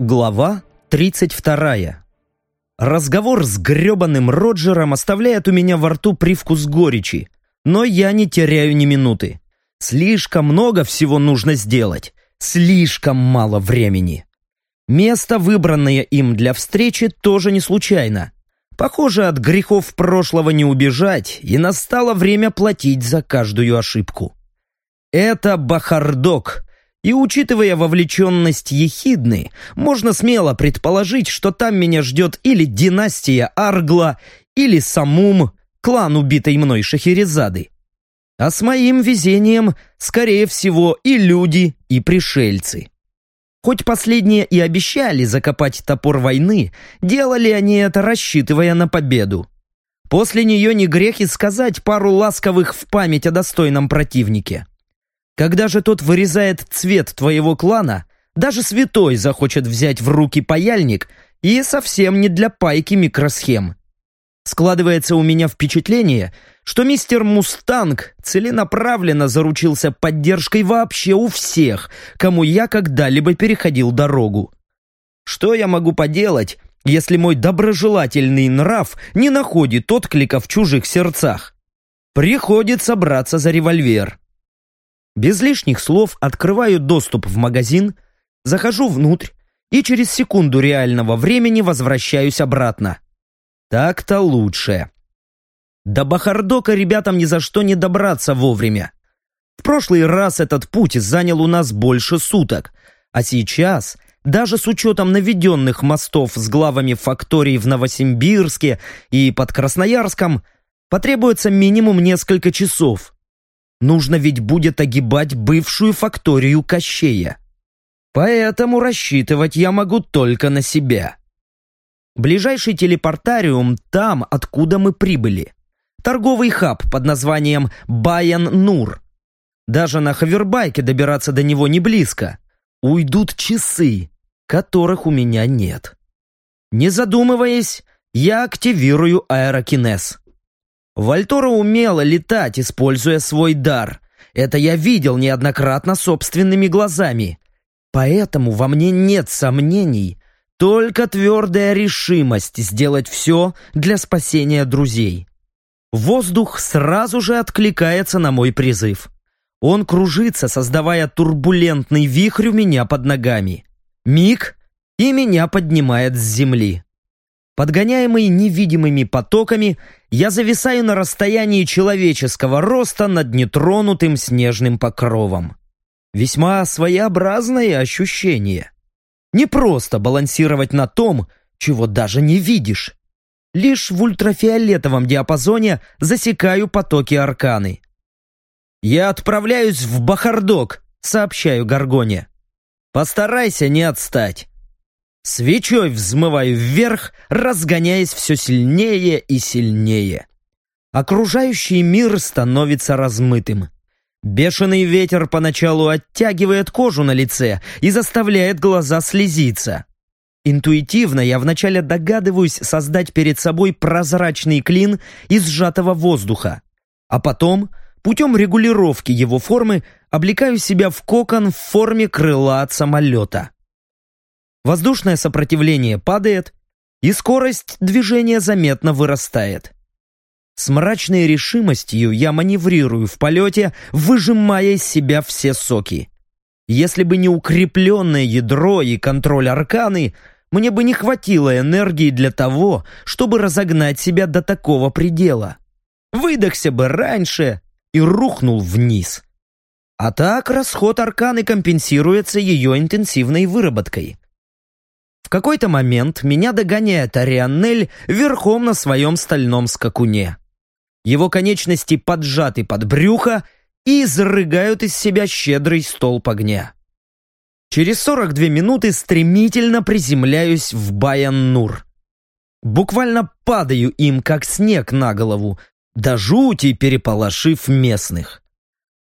Глава 32. Разговор с гребаным Роджером оставляет у меня во рту привкус горечи, но я не теряю ни минуты. Слишком много всего нужно сделать, слишком мало времени. Место, выбранное им для встречи, тоже не случайно. Похоже, от грехов прошлого не убежать, и настало время платить за каждую ошибку. Это Бахардок, и учитывая вовлеченность Ехидны, можно смело предположить, что там меня ждет или династия Аргла, или Самум, клан убитой мной Шахерезады. А с моим везением, скорее всего, и люди, и пришельцы. Хоть последние и обещали закопать топор войны, делали они это, рассчитывая на победу. После нее не грех и сказать пару ласковых в память о достойном противнике. Когда же тот вырезает цвет твоего клана, даже святой захочет взять в руки паяльник и совсем не для пайки микросхем. Складывается у меня впечатление, что мистер Мустанг целенаправленно заручился поддержкой вообще у всех, кому я когда-либо переходил дорогу. Что я могу поделать, если мой доброжелательный нрав не находит отклика в чужих сердцах? Приходится браться за револьвер. Без лишних слов открываю доступ в магазин, захожу внутрь и через секунду реального времени возвращаюсь обратно. Так-то лучше. До Бахардока ребятам ни за что не добраться вовремя. В прошлый раз этот путь занял у нас больше суток, а сейчас, даже с учетом наведенных мостов с главами факторий в Новосибирске и под Красноярском, потребуется минимум несколько часов. Нужно ведь будет огибать бывшую факторию Кощея. Поэтому рассчитывать я могу только на себя. Ближайший телепортариум там, откуда мы прибыли. Торговый хаб под названием Баян-Нур. Даже на хавербайке добираться до него не близко. Уйдут часы, которых у меня нет. Не задумываясь, я активирую аэрокинез. Вальтора умела летать, используя свой дар. Это я видел неоднократно собственными глазами. Поэтому во мне нет сомнений, только твердая решимость сделать все для спасения друзей. Воздух сразу же откликается на мой призыв. Он кружится, создавая турбулентный вихрь у меня под ногами. Миг, и меня поднимает с земли. Подгоняемый невидимыми потоками, я зависаю на расстоянии человеческого роста над нетронутым снежным покровом. Весьма своеобразное ощущение. Не просто балансировать на том, чего даже не видишь. Лишь в ультрафиолетовом диапазоне засекаю потоки арканы. «Я отправляюсь в Бахардок», — сообщаю Гаргоне. «Постарайся не отстать». Свечой взмываю вверх, разгоняясь все сильнее и сильнее. Окружающий мир становится размытым. Бешеный ветер поначалу оттягивает кожу на лице и заставляет глаза слезиться. Интуитивно я вначале догадываюсь создать перед собой прозрачный клин из сжатого воздуха, а потом, путем регулировки его формы, облекаю себя в кокон в форме крыла от самолета. Воздушное сопротивление падает, и скорость движения заметно вырастает. С мрачной решимостью я маневрирую в полете, выжимая из себя все соки. Если бы не укрепленное ядро и контроль арканы, мне бы не хватило энергии для того, чтобы разогнать себя до такого предела. Выдохся бы раньше и рухнул вниз. А так расход арканы компенсируется ее интенсивной выработкой. Какой-то момент меня догоняет Арианнель верхом на своем стальном скакуне. Его конечности поджаты под брюхо и изрыгают из себя щедрый столб огня. Через 42 минуты стремительно приземляюсь в Баян-Нур. Буквально падаю им, как снег на голову, до жути переполошив местных.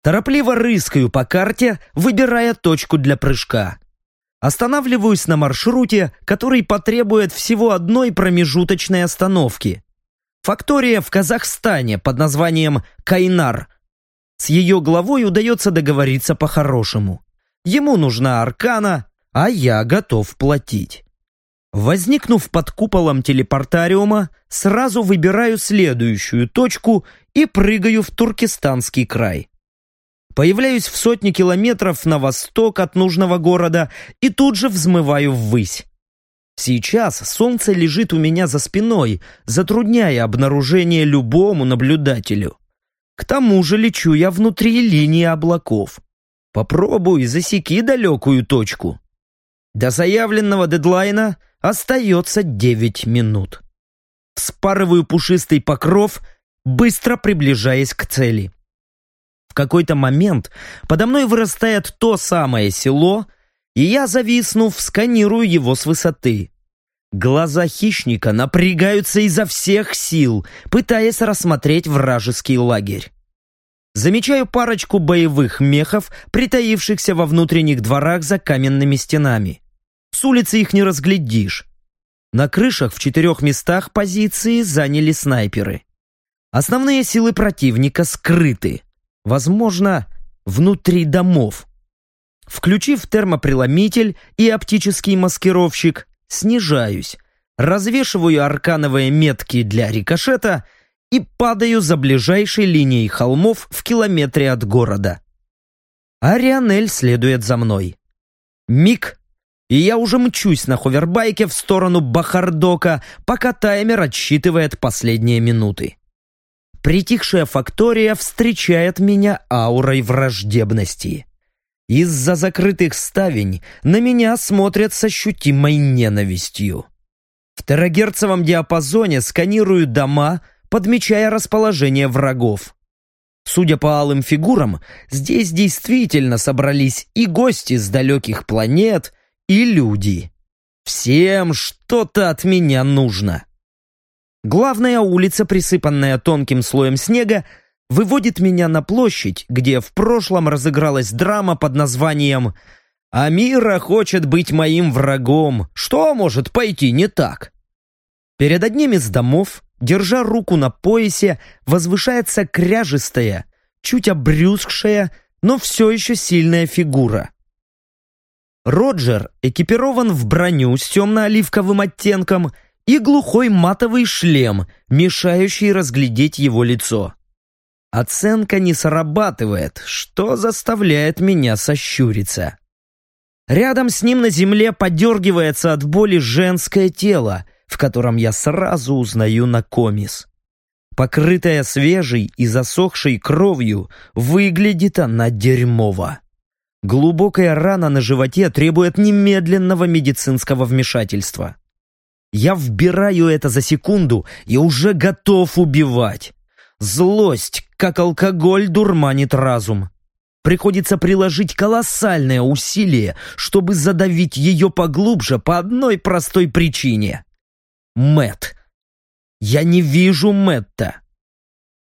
Торопливо рыскаю по карте, выбирая точку для прыжка. Останавливаюсь на маршруте, который потребует всего одной промежуточной остановки. Фактория в Казахстане под названием Кайнар. С ее главой удается договориться по-хорошему. Ему нужна аркана, а я готов платить. Возникнув под куполом телепортариума, сразу выбираю следующую точку и прыгаю в Туркестанский край. Появляюсь в сотни километров на восток от нужного города и тут же взмываю ввысь. Сейчас солнце лежит у меня за спиной, затрудняя обнаружение любому наблюдателю. К тому же лечу я внутри линии облаков. Попробуй засеки далекую точку. До заявленного дедлайна остается 9 минут. Вспарываю пушистый покров, быстро приближаясь к цели. В какой-то момент подо мной вырастает то самое село, и я, зависнув, сканирую его с высоты. Глаза хищника напрягаются изо всех сил, пытаясь рассмотреть вражеский лагерь. Замечаю парочку боевых мехов, притаившихся во внутренних дворах за каменными стенами. С улицы их не разглядишь. На крышах в четырех местах позиции заняли снайперы. Основные силы противника скрыты. Возможно, внутри домов. Включив термопреломитель и оптический маскировщик, снижаюсь, развешиваю аркановые метки для рикошета и падаю за ближайшей линией холмов в километре от города. Арианель следует за мной. Миг, и я уже мчусь на ховербайке в сторону Бахардока, пока таймер отсчитывает последние минуты. Притихшая фактория встречает меня аурой враждебности. Из-за закрытых ставень на меня смотрят с ощутимой ненавистью. В терагерцевом диапазоне сканирую дома, подмечая расположение врагов. Судя по алым фигурам, здесь действительно собрались и гости с далеких планет, и люди. Всем что-то от меня нужно. Главная улица, присыпанная тонким слоем снега, выводит меня на площадь, где в прошлом разыгралась драма под названием «Амира хочет быть моим врагом. Что может пойти не так?» Перед одним из домов, держа руку на поясе, возвышается кряжестая, чуть обрюзгшая, но все еще сильная фигура. Роджер экипирован в броню с темно-оливковым оттенком и глухой матовый шлем, мешающий разглядеть его лицо. Оценка не срабатывает, что заставляет меня сощуриться. Рядом с ним на земле подергивается от боли женское тело, в котором я сразу узнаю Накомис. Покрытая свежей и засохшей кровью, выглядит она дерьмово. Глубокая рана на животе требует немедленного медицинского вмешательства. Я вбираю это за секунду и уже готов убивать. Злость, как алкоголь, дурманит разум. Приходится приложить колоссальное усилие, чтобы задавить ее поглубже по одной простой причине. Мэт. Я не вижу Мэтта.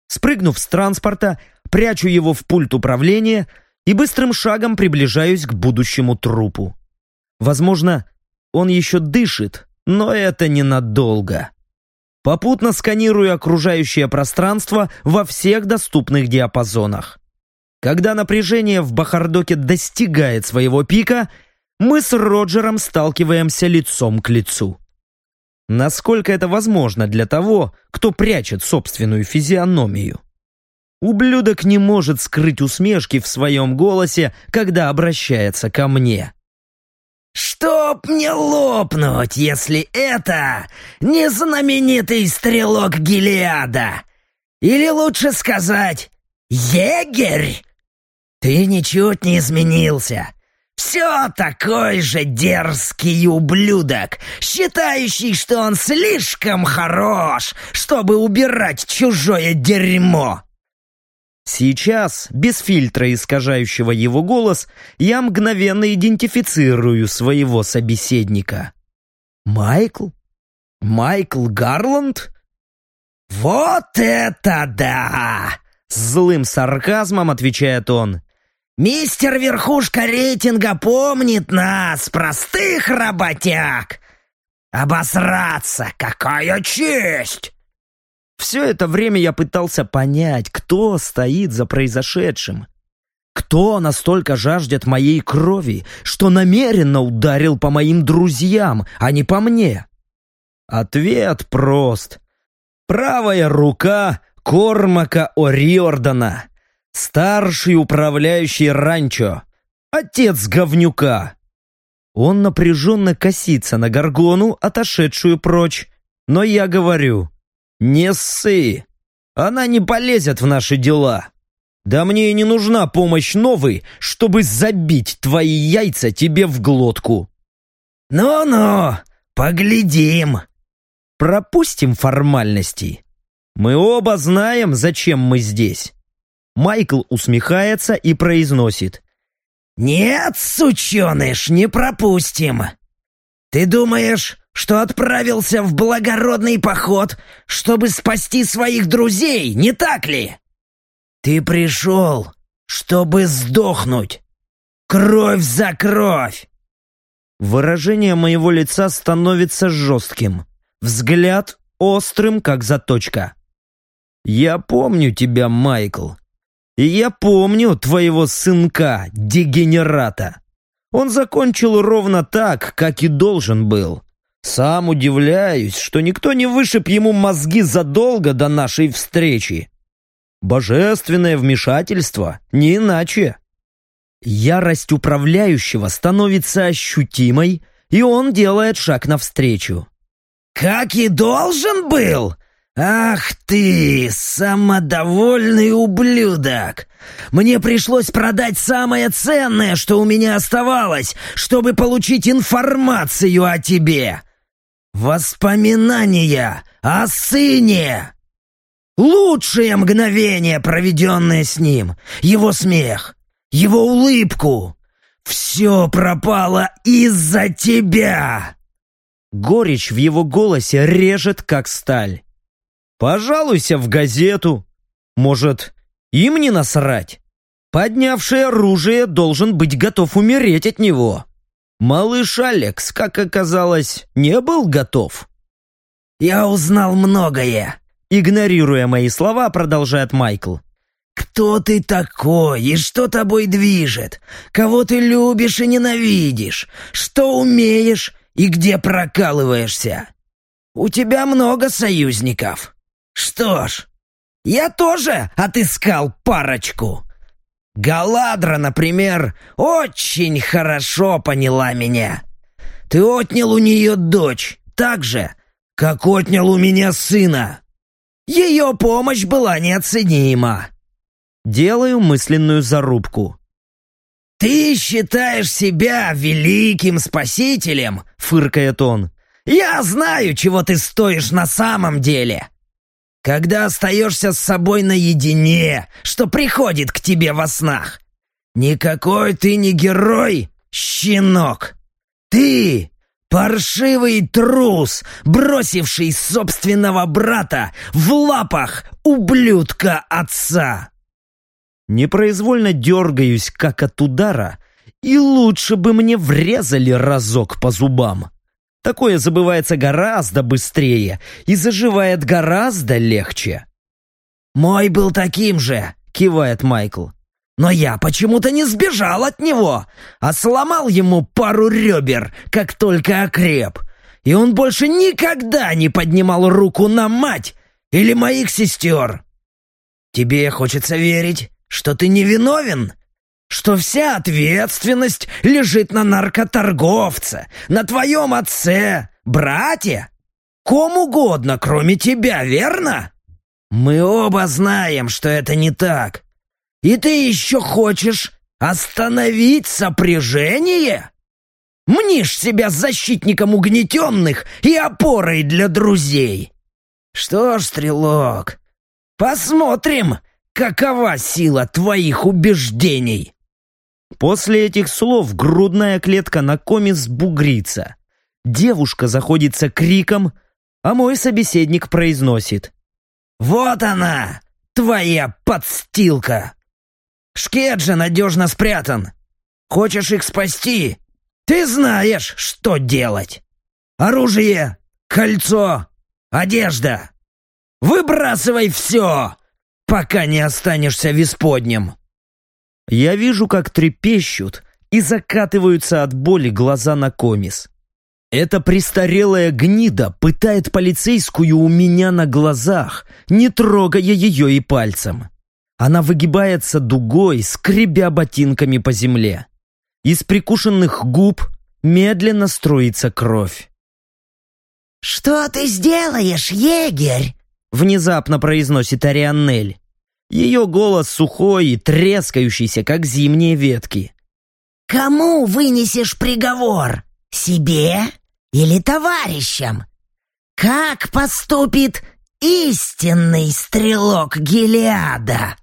Спрыгнув с транспорта, прячу его в пульт управления и быстрым шагом приближаюсь к будущему трупу. Возможно, он еще дышит, но это ненадолго попутно сканирую окружающее пространство во всех доступных диапазонах. Когда напряжение в Бахардоке достигает своего пика, мы с Роджером сталкиваемся лицом к лицу. Насколько это возможно для того, кто прячет собственную физиономию? Ублюдок не может скрыть усмешки в своем голосе, когда обращается ко мне. «Чтоб мне лопнуть, если это не знаменитый стрелок Гелиада! Или лучше сказать, егерь! Ты ничуть не изменился!» Все такой же дерзкий ублюдок, считающий, что он слишком хорош, чтобы убирать чужое дерьмо. Сейчас, без фильтра, искажающего его голос, я мгновенно идентифицирую своего собеседника. «Майкл? Майкл Гарланд?» «Вот это да!» С злым сарказмом отвечает он. «Мистер Верхушка рейтинга помнит нас, простых работяг! Обосраться, какая честь!» Все это время я пытался понять, кто стоит за произошедшим. Кто настолько жаждет моей крови, что намеренно ударил по моим друзьям, а не по мне? Ответ прост. Правая рука Кормака О'Риордана, старший управляющий ранчо, отец говнюка. Он напряженно косится на Гаргону, отошедшую прочь, но я говорю, не ссы, она не полезет в наши дела. Да мне и не нужна помощь новой, чтобы забить твои яйца тебе в глотку. Ну-ну, поглядим. Пропустим формальности. Мы оба знаем, зачем мы здесь. Майкл усмехается и произносит. «Нет, сученыш, не пропустим. Ты думаешь, что отправился в благородный поход, чтобы спасти своих друзей, не так ли? Ты пришел, чтобы сдохнуть. Кровь за кровь!» Выражение моего лица становится жестким. Взгляд острым, как заточка. «Я помню тебя, Майкл. И я помню твоего сынка, дегенерата. Он закончил ровно так, как и должен был. Сам удивляюсь, что никто не вышиб ему мозги задолго до нашей встречи. Божественное вмешательство, не иначе. Ярость управляющего становится ощутимой, и он делает шаг навстречу. «Как и должен был? Ах ты, самодовольный ублюдок! Мне пришлось продать самое ценное, что у меня оставалось, чтобы получить информацию о тебе. Воспоминания о сыне!» Лучшее мгновение, проведенное с ним, его смех, его улыбку. Все пропало из-за тебя. Горечь в его голосе режет, как сталь. Пожалуйся в газету. Может, им не насрать? Поднявший оружие должен быть готов умереть от него. Малыш Алекс, как оказалось, не был готов. «Я узнал многое», Игнорируя мои слова, продолжает Майкл. «Кто ты такой и что тобой движет? Кого ты любишь и ненавидишь? Что умеешь и где прокалываешься? У тебя много союзников. Что ж, я тоже отыскал парочку. Галадра, например, очень хорошо поняла меня. Ты отнял у нее дочь, так же, как отнял у меня сына. Ее помощь была неоценима. Делаю мысленную зарубку. «Ты считаешь себя великим спасителем?» — фыркает он. «Я знаю, чего ты стоишь на самом деле. Когда остаешься с собой наедине, что приходит к тебе во снах. Никакой ты не герой, щенок. Ты Паршивый трус, бросивший собственного брата в лапах ублюдка отца. Непроизвольно дергаюсь, как от удара, и лучше бы мне врезали разок по зубам. Такое забывается гораздо быстрее и заживает гораздо легче. «Мой был таким же», — кивает Майкл. Но я почему-то не сбежал от него, а сломал ему пару ребер, как только окреп. И он больше никогда не поднимал руку на мать или моих сестер. Тебе хочется верить, что ты невиновен, что вся ответственность лежит на наркоторговце, на твоем отце, брате, ком угодно, кроме тебя, верно? Мы оба знаем, что это не так. И ты еще хочешь остановить сопряжение? Мнишь себя защитником угнетенных и опорой для друзей. Что ж, стрелок, посмотрим, какова сила твоих убеждений. После этих слов грудная клетка на коме сбугрится. Девушка заходится криком, а мой собеседник произносит. «Вот она, твоя подстилка!» Шкет же надежно спрятан. Хочешь их спасти? Ты знаешь, что делать. Оружие, кольцо, одежда. Выбрасывай все, пока не останешься в исподнем. Я вижу, как трепещут и закатываются от боли глаза на комис. Эта престарелая гнида пытает полицейскую у меня на глазах, не трогая ее и пальцем. Она выгибается дугой, скребя ботинками по земле. Из прикушенных губ медленно струится кровь. «Что ты сделаешь, егерь?» Внезапно произносит Арианнель. Ее голос сухой и трескающийся, как зимние ветки. «Кому вынесешь приговор? Себе или товарищам? Как поступит истинный стрелок Гелиада?»